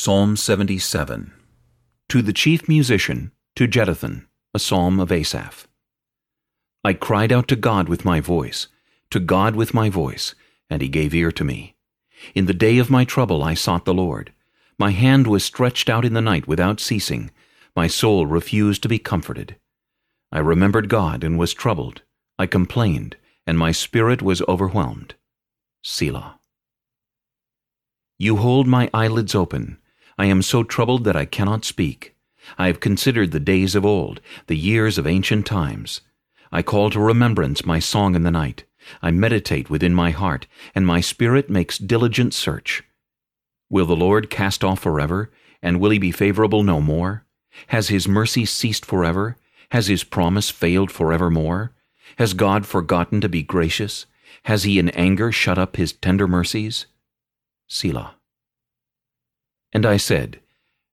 Psalm 77 To the chief musician, to Jeduthun, a psalm of Asaph. I cried out to God with my voice, to God with my voice, and he gave ear to me. In the day of my trouble I sought the Lord. My hand was stretched out in the night without ceasing. My soul refused to be comforted. I remembered God and was troubled. I complained, and my spirit was overwhelmed. Selah. You hold my eyelids open. I am so troubled that I cannot speak. I have considered the days of old, the years of ancient times. I call to remembrance my song in the night. I meditate within my heart, and my spirit makes diligent search. Will the Lord cast off forever, and will he be favorable no more? Has his mercy ceased forever? Has his promise failed forevermore? Has God forgotten to be gracious? Has he in anger shut up his tender mercies? Selah. And I said,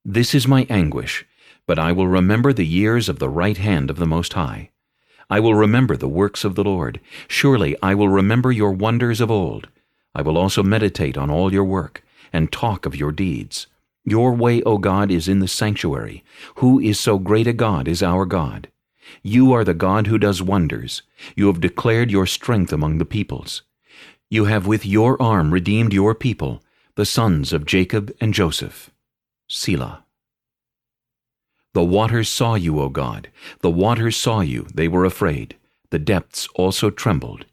This is my anguish, but I will remember the years of the right hand of the Most High. I will remember the works of the Lord. Surely I will remember your wonders of old. I will also meditate on all your work, and talk of your deeds. Your way, O God, is in the sanctuary. Who is so great a God as our God? You are the God who does wonders. You have declared your strength among the peoples. You have with your arm redeemed your people, the sons of Jacob and Joseph. Selah. The waters saw you, O God. The waters saw you, they were afraid. The depths also trembled.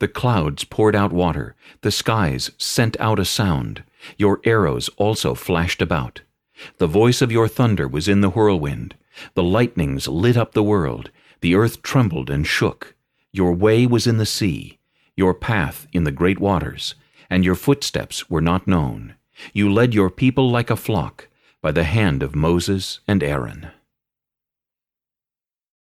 The clouds poured out water. The skies sent out a sound. Your arrows also flashed about. The voice of your thunder was in the whirlwind. The lightnings lit up the world. The earth trembled and shook. Your way was in the sea, your path in the great waters and your footsteps were not known. You led your people like a flock, by the hand of Moses and Aaron.